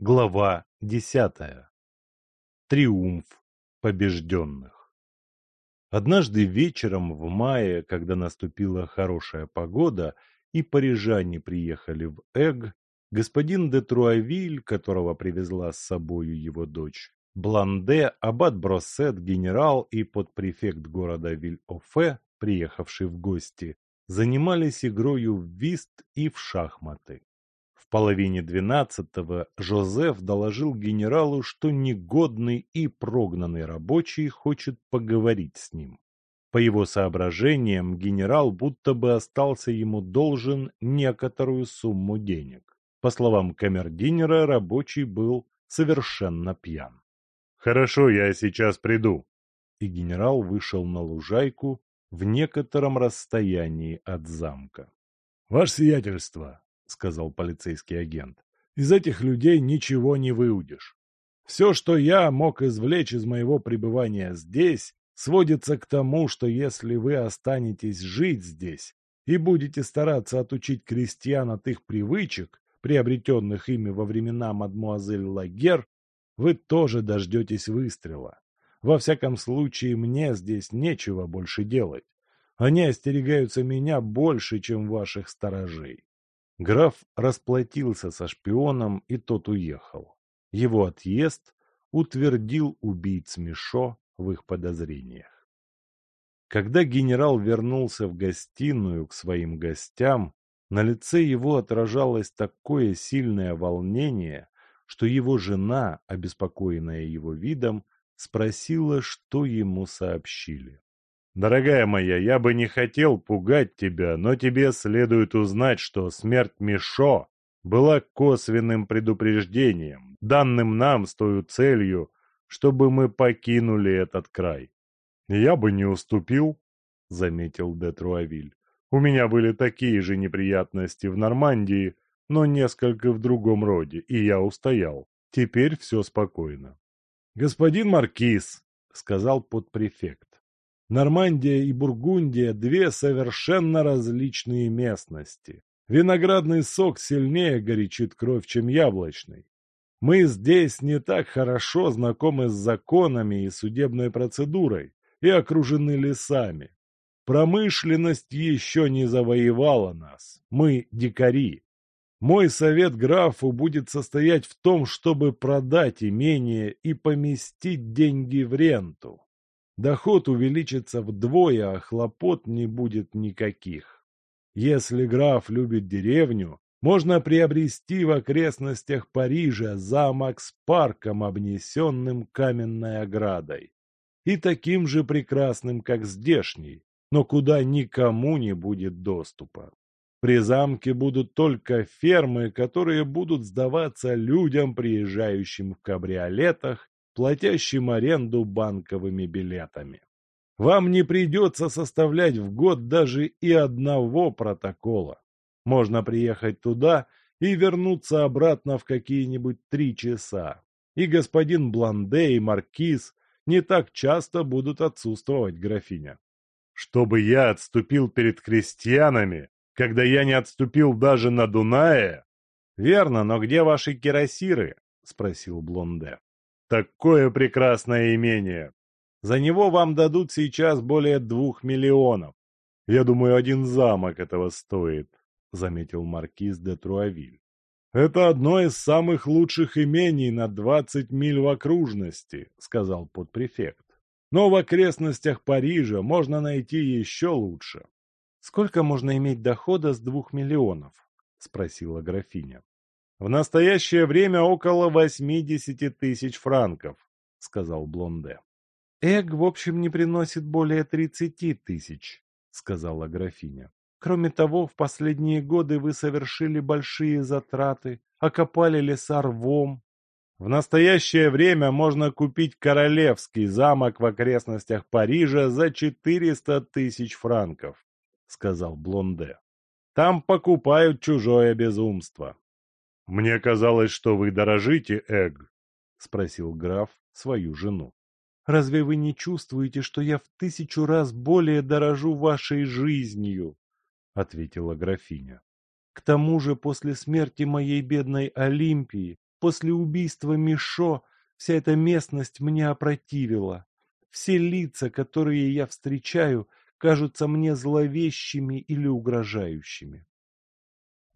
Глава десятая. Триумф побежденных. Однажды вечером в мае, когда наступила хорошая погода и парижане приехали в Эг, господин де Труавиль, которого привезла с собою его дочь, Бланде, аббат Броссет, генерал и подпрефект города Виль-Офе, приехавший в гости, занимались игрою в вист и в шахматы. В половине двенадцатого Жозеф доложил генералу, что негодный и прогнанный рабочий хочет поговорить с ним. По его соображениям, генерал будто бы остался ему должен некоторую сумму денег. По словам камердинера, рабочий был совершенно пьян. «Хорошо, я сейчас приду». И генерал вышел на лужайку в некотором расстоянии от замка. «Ваше сиятельство», — сказал полицейский агент. «Из этих людей ничего не выудишь. Все, что я мог извлечь из моего пребывания здесь, сводится к тому, что если вы останетесь жить здесь и будете стараться отучить крестьян от их привычек, приобретенных ими во времена мадмуазель Лагер, вы тоже дождетесь выстрела. Во всяком случае, мне здесь нечего больше делать. Они остерегаются меня больше, чем ваших сторожей. Граф расплатился со шпионом, и тот уехал. Его отъезд утвердил убийц Мишо в их подозрениях. Когда генерал вернулся в гостиную к своим гостям, на лице его отражалось такое сильное волнение, что его жена, обеспокоенная его видом, спросила, что ему сообщили. Дорогая моя, я бы не хотел пугать тебя, но тебе следует узнать, что смерть Мишо была косвенным предупреждением, данным нам с той целью, чтобы мы покинули этот край. Я бы не уступил, — заметил де Труавиль. У меня были такие же неприятности в Нормандии, но несколько в другом роде, и я устоял. Теперь все спокойно. — Господин Маркиз, — сказал подпрефект, Нормандия и Бургундия – две совершенно различные местности. Виноградный сок сильнее горячит кровь, чем яблочный. Мы здесь не так хорошо знакомы с законами и судебной процедурой и окружены лесами. Промышленность еще не завоевала нас. Мы дикари. Мой совет графу будет состоять в том, чтобы продать имение и поместить деньги в ренту. Доход увеличится вдвое, а хлопот не будет никаких. Если граф любит деревню, можно приобрести в окрестностях Парижа замок с парком, обнесенным каменной оградой, и таким же прекрасным, как здешний, но куда никому не будет доступа. При замке будут только фермы, которые будут сдаваться людям, приезжающим в кабриолетах платящим аренду банковыми билетами. Вам не придется составлять в год даже и одного протокола. Можно приехать туда и вернуться обратно в какие-нибудь три часа. И господин Бланде и Маркиз не так часто будут отсутствовать, графиня. Чтобы я отступил перед крестьянами, когда я не отступил даже на Дунае? Верно, но где ваши кирасиры? Спросил Блонде. Такое прекрасное имение! За него вам дадут сейчас более двух миллионов. Я думаю, один замок этого стоит, — заметил маркиз де Труавиль. «Это одно из самых лучших имений на двадцать миль в окружности», — сказал подпрефект. «Но в окрестностях Парижа можно найти еще лучше». «Сколько можно иметь дохода с двух миллионов?» — спросила графиня. В настоящее время около восьмидесяти тысяч франков, сказал Блонде. Эг, в общем, не приносит более тридцати тысяч, сказала графиня. Кроме того, в последние годы вы совершили большие затраты, окопали леса рвом. В настоящее время можно купить королевский замок в окрестностях Парижа за четыреста тысяч франков, сказал Блонде. Там покупают чужое безумство. «Мне казалось, что вы дорожите, Эг», — спросил граф свою жену. «Разве вы не чувствуете, что я в тысячу раз более дорожу вашей жизнью?» — ответила графиня. «К тому же после смерти моей бедной Олимпии После убийства Мишо вся эта местность мне опротивила. Все лица, которые я встречаю, кажутся мне зловещими или угрожающими.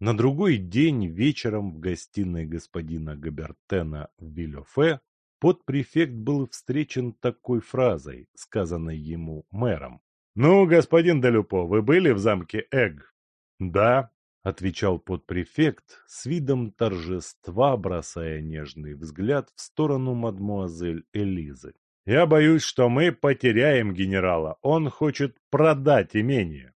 На другой день вечером в гостиной господина Габертена в Вильофе подпрефект был встречен такой фразой, сказанной ему мэром. «Ну, господин Делюпо, вы были в замке Эг?» «Да», — отвечал подпрефект, с видом торжества бросая нежный взгляд в сторону мадмуазель Элизы. «Я боюсь, что мы потеряем генерала. Он хочет продать имение».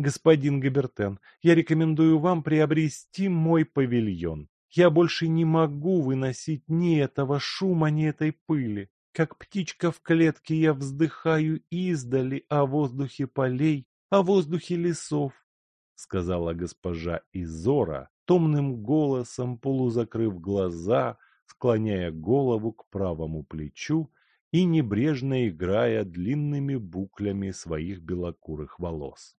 «Господин Габертен, я рекомендую вам приобрести мой павильон. Я больше не могу выносить ни этого шума, ни этой пыли. Как птичка в клетке я вздыхаю издали о воздухе полей, о воздухе лесов, — сказала госпожа Изора, томным голосом полузакрыв глаза, склоняя голову к правому плечу и небрежно играя длинными буклями своих белокурых волос. —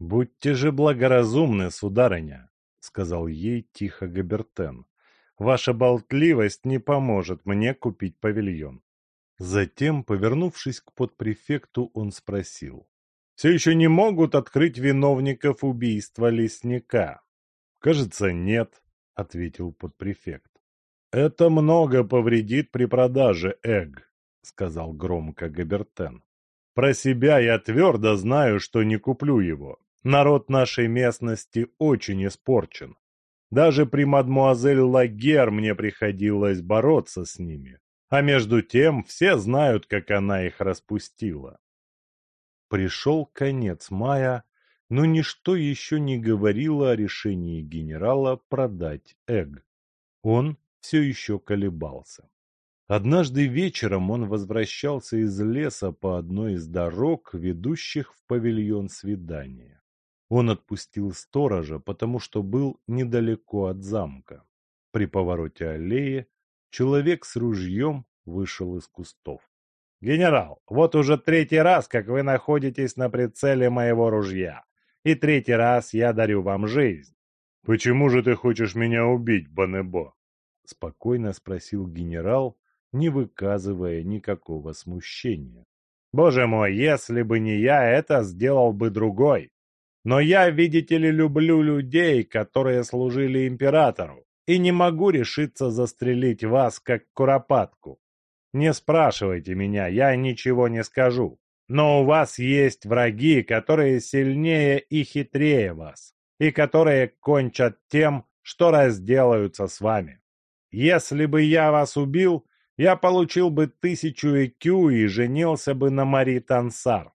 Будьте же благоразумны, сударыня, — сказал ей тихо Габертен. — Ваша болтливость не поможет мне купить павильон. Затем, повернувшись к подпрефекту, он спросил. «Все еще не могут открыть виновников убийства лесника?» «Кажется, нет», — ответил подпрефект. «Это много повредит при продаже Эг», — сказал громко Габертен. «Про себя я твердо знаю, что не куплю его. Народ нашей местности очень испорчен. Даже при мадмуазель Лагер мне приходилось бороться с ними. А между тем все знают, как она их распустила. Пришел конец мая, но ничто еще не говорило о решении генерала продать Эг. Он все еще колебался. Однажды вечером он возвращался из леса по одной из дорог, ведущих в павильон свидания. Он отпустил сторожа, потому что был недалеко от замка. При повороте аллеи Человек с ружьем вышел из кустов. «Генерал, вот уже третий раз, как вы находитесь на прицеле моего ружья. И третий раз я дарю вам жизнь». «Почему же ты хочешь меня убить, Банебо?» Спокойно спросил генерал, не выказывая никакого смущения. «Боже мой, если бы не я, это сделал бы другой. Но я, видите ли, люблю людей, которые служили императору и не могу решиться застрелить вас, как куропатку. Не спрашивайте меня, я ничего не скажу. Но у вас есть враги, которые сильнее и хитрее вас, и которые кончат тем, что разделаются с вами. Если бы я вас убил, я получил бы тысячу ЭКЮ и женился бы на Мари Тансар.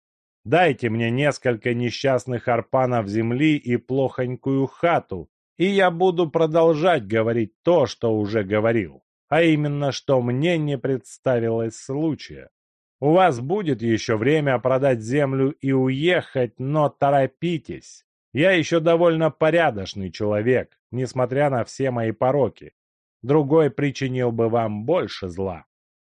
Дайте мне несколько несчастных арпанов земли и плохонькую хату, и я буду продолжать говорить то, что уже говорил, а именно, что мне не представилось случая. У вас будет еще время продать землю и уехать, но торопитесь. Я еще довольно порядочный человек, несмотря на все мои пороки. Другой причинил бы вам больше зла.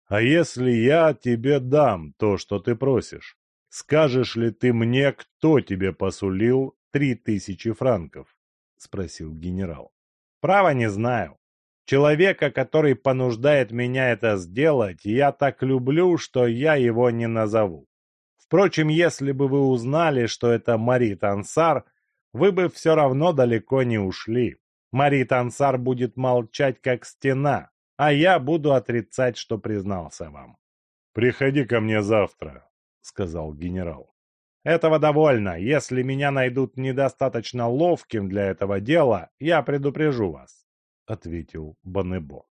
А если я тебе дам то, что ты просишь, скажешь ли ты мне, кто тебе посулил три тысячи франков? — спросил генерал. «Право не знаю. Человека, который понуждает меня это сделать, я так люблю, что я его не назову. Впрочем, если бы вы узнали, что это Мари Тансар, вы бы все равно далеко не ушли. Мари Тансар будет молчать, как стена, а я буду отрицать, что признался вам. «Приходи ко мне завтра», — сказал генерал. Этого довольно. Если меня найдут недостаточно ловким для этого дела, я предупрежу вас», — ответил Банебо.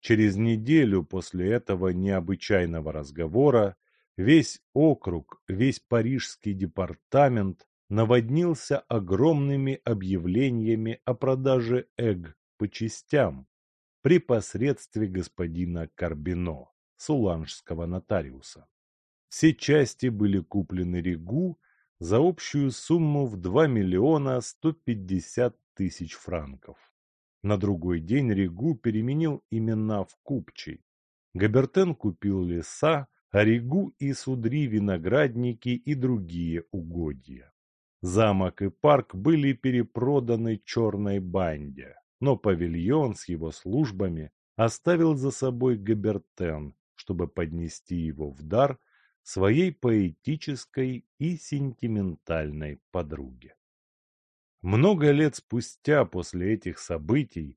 Через неделю после этого необычайного разговора весь округ, весь парижский департамент наводнился огромными объявлениями о продаже эг по частям при посредстве господина Карбино, суланжского нотариуса. Все части были куплены Ригу за общую сумму в 2 миллиона 150 тысяч франков. На другой день Ригу переменил имена в Купчий. Габертен купил леса, а Ригу и Судри виноградники и другие угодья. Замок и парк были перепроданы черной банде. но павильон с его службами оставил за собой Габертен, чтобы поднести его в дар своей поэтической и сентиментальной подруге. Много лет спустя после этих событий,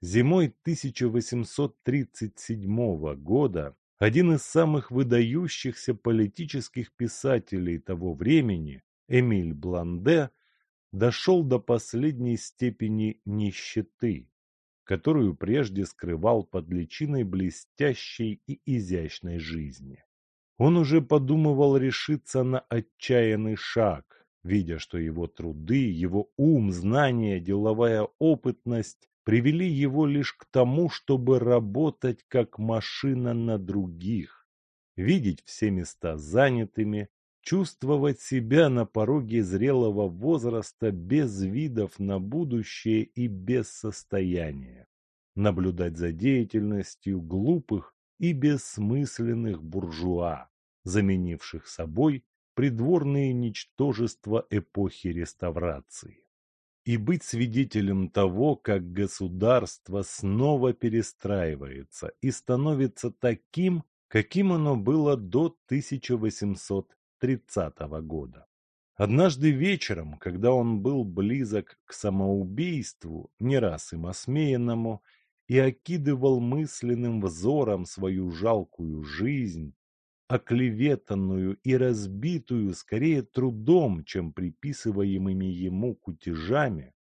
зимой 1837 года, один из самых выдающихся политических писателей того времени, Эмиль Бланде, дошел до последней степени нищеты, которую прежде скрывал под личиной блестящей и изящной жизни. Он уже подумывал решиться на отчаянный шаг, видя, что его труды, его ум, знания, деловая опытность привели его лишь к тому, чтобы работать как машина на других, видеть все места занятыми, чувствовать себя на пороге зрелого возраста без видов на будущее и без состояния, наблюдать за деятельностью глупых и бессмысленных буржуа, заменивших собой придворные ничтожества эпохи реставрации. И быть свидетелем того, как государство снова перестраивается и становится таким, каким оно было до 1830 года. Однажды вечером, когда он был близок к самоубийству, не раз им осмеянному, и окидывал мысленным взором свою жалкую жизнь, оклеветанную и разбитую скорее трудом, чем приписываемыми ему кутежами,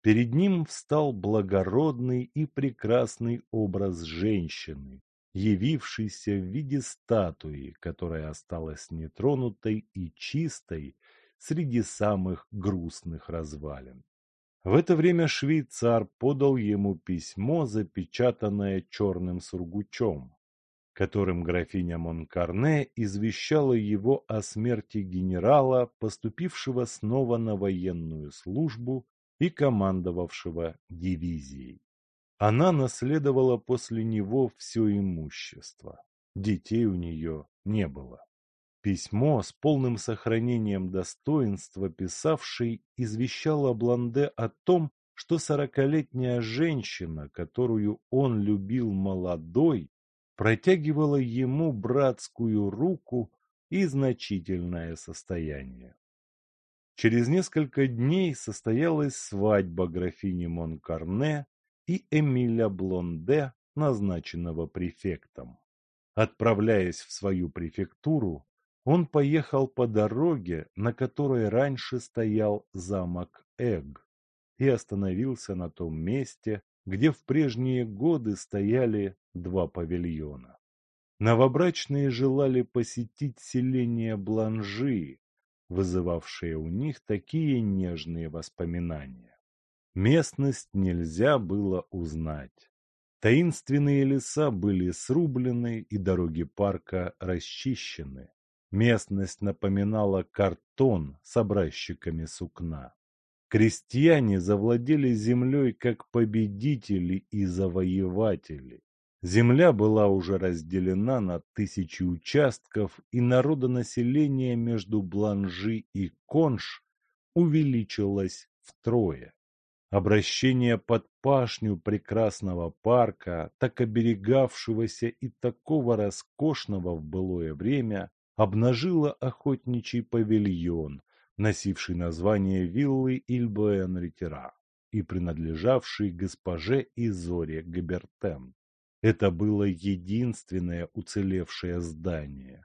перед ним встал благородный и прекрасный образ женщины, явившийся в виде статуи, которая осталась нетронутой и чистой среди самых грустных развалин. В это время швейцар подал ему письмо, запечатанное черным сургучом, которым графиня Монкарне извещала его о смерти генерала, поступившего снова на военную службу и командовавшего дивизией. Она наследовала после него все имущество. Детей у нее не было. Письмо с полным сохранением достоинства писавшей извещало Бланде о том, что сорокалетняя женщина, которую он любил молодой, протягивала ему братскую руку и значительное состояние. Через несколько дней состоялась свадьба графини Монкарне и Эмиля Блонде, назначенного префектом. Отправляясь в свою префектуру, он поехал по дороге, на которой раньше стоял замок Эг, и остановился на том месте, где в прежние годы стояли два павильона. Новобрачные желали посетить селение Бланжи, вызывавшее у них такие нежные воспоминания. Местность нельзя было узнать. Таинственные леса были срублены и дороги парка расчищены. Местность напоминала картон с образчиками сукна. Крестьяне завладели землей как победители и завоеватели. Земля была уже разделена на тысячи участков, и народонаселение между Бланжи и Конш увеличилось втрое. Обращение под пашню прекрасного парка, так оберегавшегося и такого роскошного в былое время, обнажило охотничий павильон, носивший название виллы Ильбоэн-Ретира и принадлежавший госпоже Изоре Габертен. Это было единственное уцелевшее здание.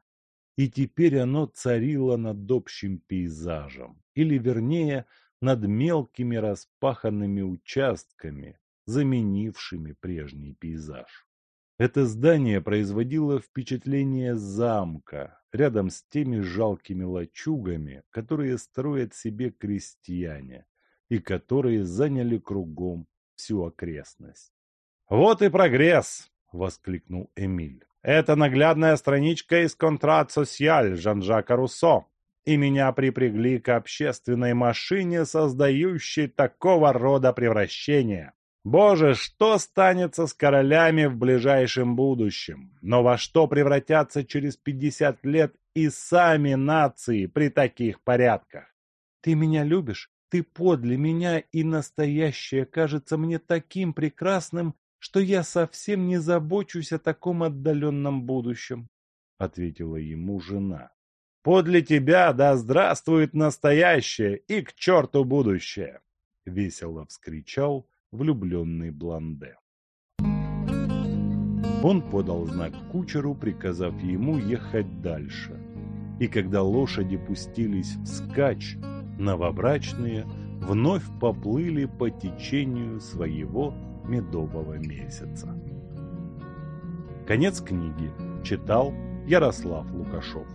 И теперь оно царило над общим пейзажем, или вернее, над мелкими распаханными участками, заменившими прежний пейзаж. Это здание производило впечатление замка, рядом с теми жалкими лачугами, которые строят себе крестьяне и которые заняли кругом всю окрестность. «Вот и прогресс!» — воскликнул Эмиль. «Это наглядная страничка из «Контрат социаль» Жан-Жака Руссо, и меня припрягли к общественной машине, создающей такого рода превращения. Боже, что станется с королями в ближайшем будущем? Но во что превратятся через пятьдесят лет и сами нации при таких порядках? Ты меня любишь? Ты подле меня, и настоящее кажется мне таким прекрасным, что я совсем не забочусь о таком отдаленном будущем, — ответила ему жена. — Подле тебя да здравствует настоящее и к черту будущее! — весело вскричал влюбленный Бланде. Он подал знак кучеру, приказав ему ехать дальше. И когда лошади пустились вскачь, новобрачные вновь поплыли по течению своего медового месяца. Конец книги. Читал Ярослав Лукашов.